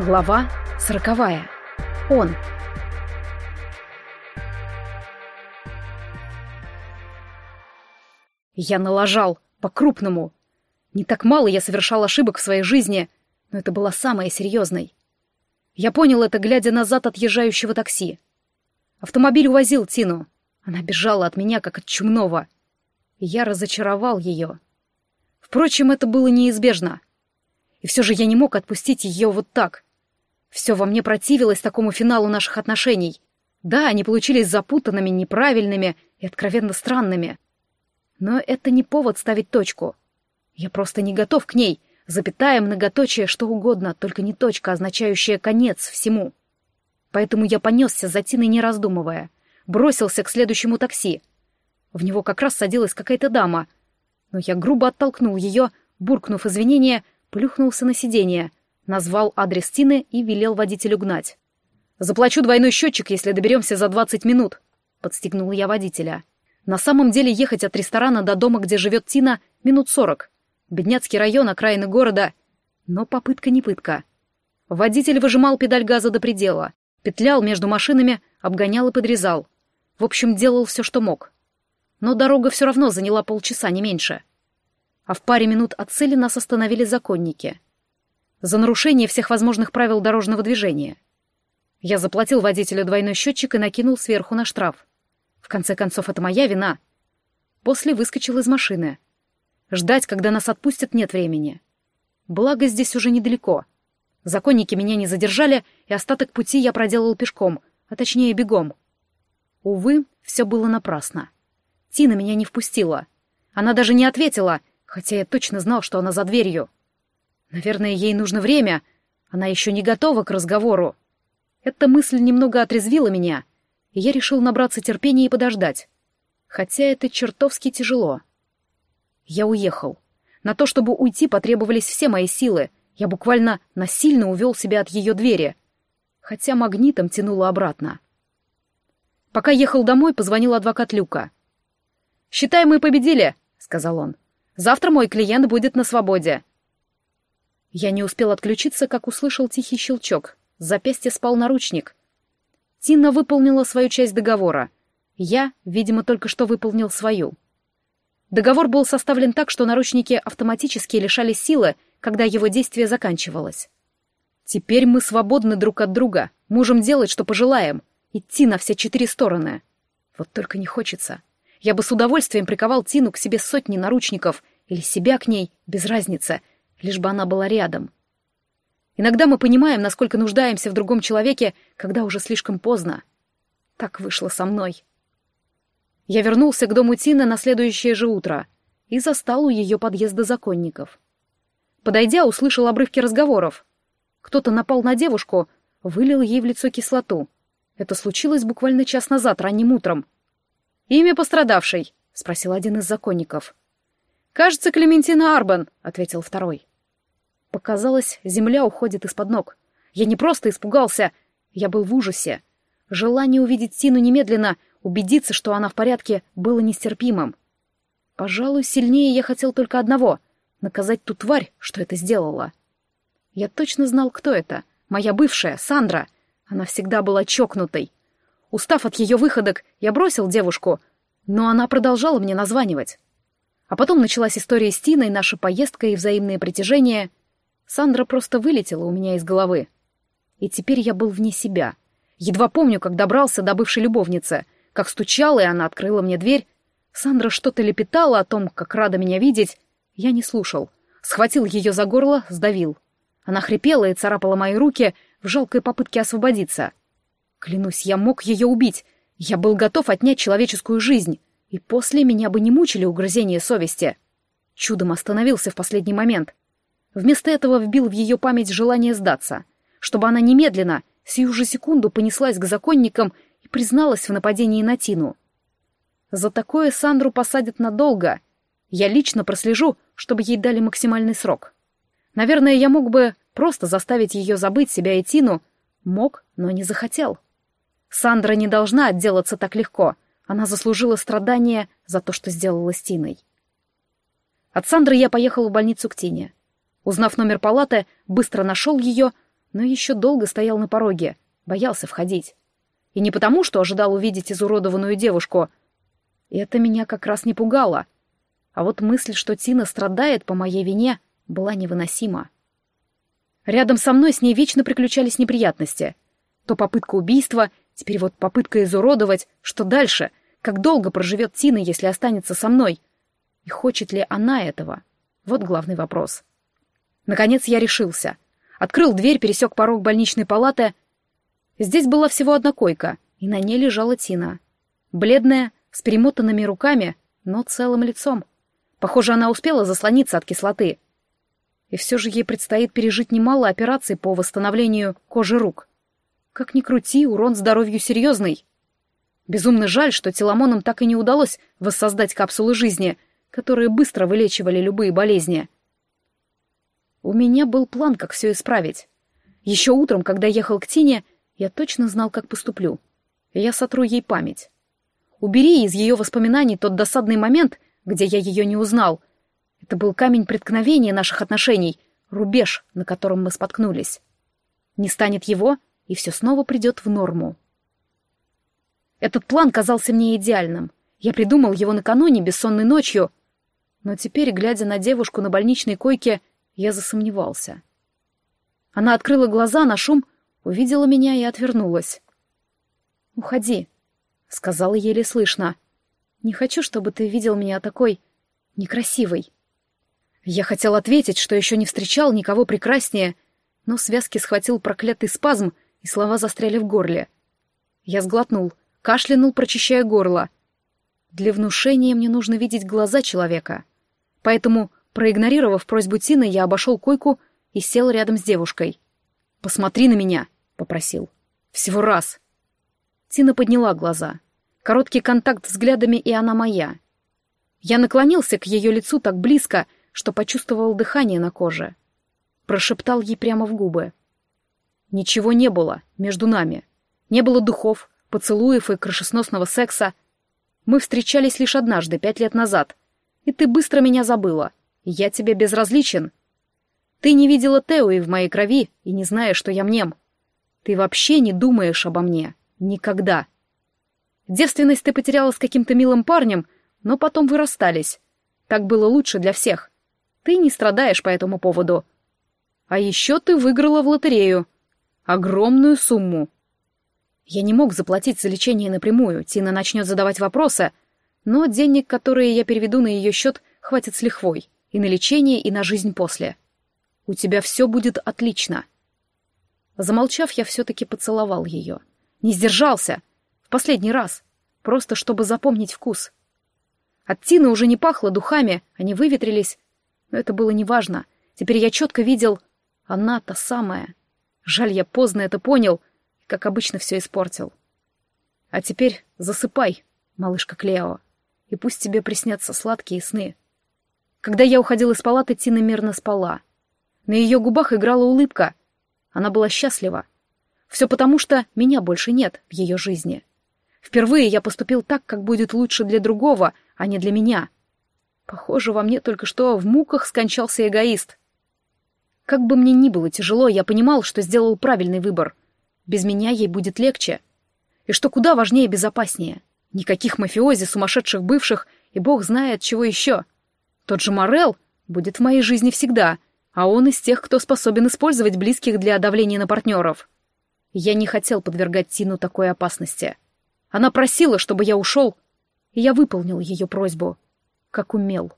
Глава сороковая. Он. Я налажал, по-крупному. Не так мало я совершал ошибок в своей жизни, но это была самая серьезной. Я понял это, глядя назад отъезжающего такси. Автомобиль увозил Тину. Она бежала от меня, как от чумного. И я разочаровал ее. Впрочем, это было неизбежно. И все же я не мог отпустить ее вот так. Все во мне противилось такому финалу наших отношений. Да, они получились запутанными, неправильными и откровенно странными. Но это не повод ставить точку. Я просто не готов к ней. Запятая, многоточие, что угодно, только не точка, означающая конец всему. Поэтому я понесся за Тиной, не раздумывая. Бросился к следующему такси. В него как раз садилась какая-то дама. Но я грубо оттолкнул ее, буркнув извинения, плюхнулся на сиденье, назвал адрес Тины и велел водителю гнать. «Заплачу двойной счетчик, если доберемся за двадцать минут», — подстегнул я водителя. На самом деле ехать от ресторана до дома, где живет Тина, минут сорок. Бедняцкий район, окраины города. Но попытка не пытка. Водитель выжимал педаль газа до предела, петлял между машинами, обгонял и подрезал. В общем, делал все, что мог. Но дорога все равно заняла полчаса, не меньше а в паре минут от цели нас остановили законники. За нарушение всех возможных правил дорожного движения. Я заплатил водителю двойной счетчик и накинул сверху на штраф. В конце концов, это моя вина. После выскочил из машины. Ждать, когда нас отпустят, нет времени. Благо, здесь уже недалеко. Законники меня не задержали, и остаток пути я проделал пешком, а точнее бегом. Увы, все было напрасно. Тина меня не впустила. Она даже не ответила — хотя я точно знал, что она за дверью. Наверное, ей нужно время, она еще не готова к разговору. Эта мысль немного отрезвила меня, и я решил набраться терпения и подождать. Хотя это чертовски тяжело. Я уехал. На то, чтобы уйти, потребовались все мои силы. Я буквально насильно увел себя от ее двери. Хотя магнитом тянуло обратно. Пока ехал домой, позвонил адвокат Люка. «Считай, мы победили», — сказал он. Завтра мой клиент будет на свободе». Я не успел отключиться, как услышал тихий щелчок. С запястья спал наручник. Тина выполнила свою часть договора. Я, видимо, только что выполнил свою. Договор был составлен так, что наручники автоматически лишали силы, когда его действие заканчивалось. Теперь мы свободны друг от друга, можем делать, что пожелаем, идти на все четыре стороны. Вот только не хочется. Я бы с удовольствием приковал Тину к себе сотни наручников или себя к ней, без разницы, лишь бы она была рядом. Иногда мы понимаем, насколько нуждаемся в другом человеке, когда уже слишком поздно. Так вышло со мной. Я вернулся к дому Тины на следующее же утро и застал у ее подъезда законников. Подойдя, услышал обрывки разговоров. Кто-то напал на девушку, вылил ей в лицо кислоту. Это случилось буквально час назад, ранним утром. «Имя пострадавшей?» — спросил один из законников. «Кажется, Клементина Арбан», — ответил второй. Показалось, земля уходит из-под ног. Я не просто испугался, я был в ужасе. Желание увидеть Тину немедленно, убедиться, что она в порядке, было нестерпимым. Пожалуй, сильнее я хотел только одного — наказать ту тварь, что это сделала. Я точно знал, кто это. Моя бывшая, Сандра. Она всегда была чокнутой. Устав от ее выходок, я бросил девушку, но она продолжала мне названивать. А потом началась история с Тиной, наша поездка и взаимное притяжение. Сандра просто вылетела у меня из головы. И теперь я был вне себя. Едва помню, как добрался до бывшей любовницы, как стучала, и она открыла мне дверь. Сандра что-то лепетала о том, как рада меня видеть. Я не слушал. Схватил ее за горло, сдавил. Она хрипела и царапала мои руки в жалкой попытке освободиться — Клянусь, я мог ее убить. Я был готов отнять человеческую жизнь. И после меня бы не мучили угрызения совести. Чудом остановился в последний момент. Вместо этого вбил в ее память желание сдаться. Чтобы она немедленно, сию же секунду понеслась к законникам и призналась в нападении на Тину. За такое Сандру посадят надолго. Я лично прослежу, чтобы ей дали максимальный срок. Наверное, я мог бы просто заставить ее забыть себя и Тину. Мог, но не захотел. Сандра не должна отделаться так легко. Она заслужила страдания за то, что сделала с Тиной. От Сандры я поехал в больницу к Тине. Узнав номер палаты, быстро нашел ее, но еще долго стоял на пороге, боялся входить. И не потому, что ожидал увидеть изуродованную девушку. Это меня как раз не пугало. А вот мысль, что Тина страдает по моей вине, была невыносима. Рядом со мной с ней вечно приключались неприятности. То попытка убийства, теперь вот попытка изуродовать. Что дальше? Как долго проживет Тина, если останется со мной? И хочет ли она этого? Вот главный вопрос. Наконец я решился. Открыл дверь, пересек порог больничной палаты. Здесь была всего одна койка, и на ней лежала Тина. Бледная, с перемотанными руками, но целым лицом. Похоже, она успела заслониться от кислоты. И все же ей предстоит пережить немало операций по восстановлению кожи рук. Как ни крути, урон здоровью серьезный. Безумно жаль, что теломонам так и не удалось воссоздать капсулы жизни, которые быстро вылечивали любые болезни. У меня был план, как все исправить. Еще утром, когда ехал к Тине, я точно знал, как поступлю. Я сотру ей память. Убери из ее воспоминаний тот досадный момент, где я ее не узнал. Это был камень преткновения наших отношений, рубеж, на котором мы споткнулись. Не станет его, и все снова придет в норму. Этот план казался мне идеальным. Я придумал его накануне, бессонной ночью. Но теперь, глядя на девушку на больничной койке, я засомневался. Она открыла глаза на шум, увидела меня и отвернулась. «Уходи», — сказала еле слышно. «Не хочу, чтобы ты видел меня такой некрасивой». Я хотел ответить, что еще не встречал никого прекраснее, но связки схватил проклятый спазм, и слова застряли в горле. Я сглотнул, кашлянул, прочищая горло. Для внушения мне нужно видеть глаза человека. Поэтому Проигнорировав просьбу Тины, я обошел койку и сел рядом с девушкой. «Посмотри на меня», — попросил. «Всего раз». Тина подняла глаза. Короткий контакт взглядами, и она моя. Я наклонился к ее лицу так близко, что почувствовал дыхание на коже. Прошептал ей прямо в губы. Ничего не было между нами. Не было духов, поцелуев и крышесносного секса. Мы встречались лишь однажды, пять лет назад. И ты быстро меня забыла. Я тебе безразличен. Ты не видела Теуи в моей крови и не знаешь, что я мнем. Ты вообще не думаешь обо мне. Никогда. Девственность ты потеряла с каким-то милым парнем, но потом вы расстались. Так было лучше для всех. Ты не страдаешь по этому поводу. А еще ты выиграла в лотерею. Огромную сумму. Я не мог заплатить за лечение напрямую, Тина начнет задавать вопросы, но денег, которые я переведу на ее счет, хватит с лихвой. И на лечение, и на жизнь после. У тебя все будет отлично. Замолчав, я все-таки поцеловал ее. Не сдержался. В последний раз. Просто чтобы запомнить вкус. От Тины уже не пахло духами, они выветрились. Но это было неважно. Теперь я четко видел, она та самая. Жаль, я поздно это понял, и, как обычно, все испортил. А теперь засыпай, малышка Клео, и пусть тебе приснятся сладкие сны. Когда я уходил из палаты, Тина мирно спала. На ее губах играла улыбка. Она была счастлива. Все потому, что меня больше нет в ее жизни. Впервые я поступил так, как будет лучше для другого, а не для меня. Похоже, во мне только что в муках скончался эгоист. Как бы мне ни было тяжело, я понимал, что сделал правильный выбор. Без меня ей будет легче. И что куда важнее и безопаснее. Никаких мафиози, сумасшедших бывших и бог знает чего еще. Тот же Морел будет в моей жизни всегда, а он из тех, кто способен использовать близких для давления на партнеров. Я не хотел подвергать Тину такой опасности. Она просила, чтобы я ушел, и я выполнил ее просьбу, как умел.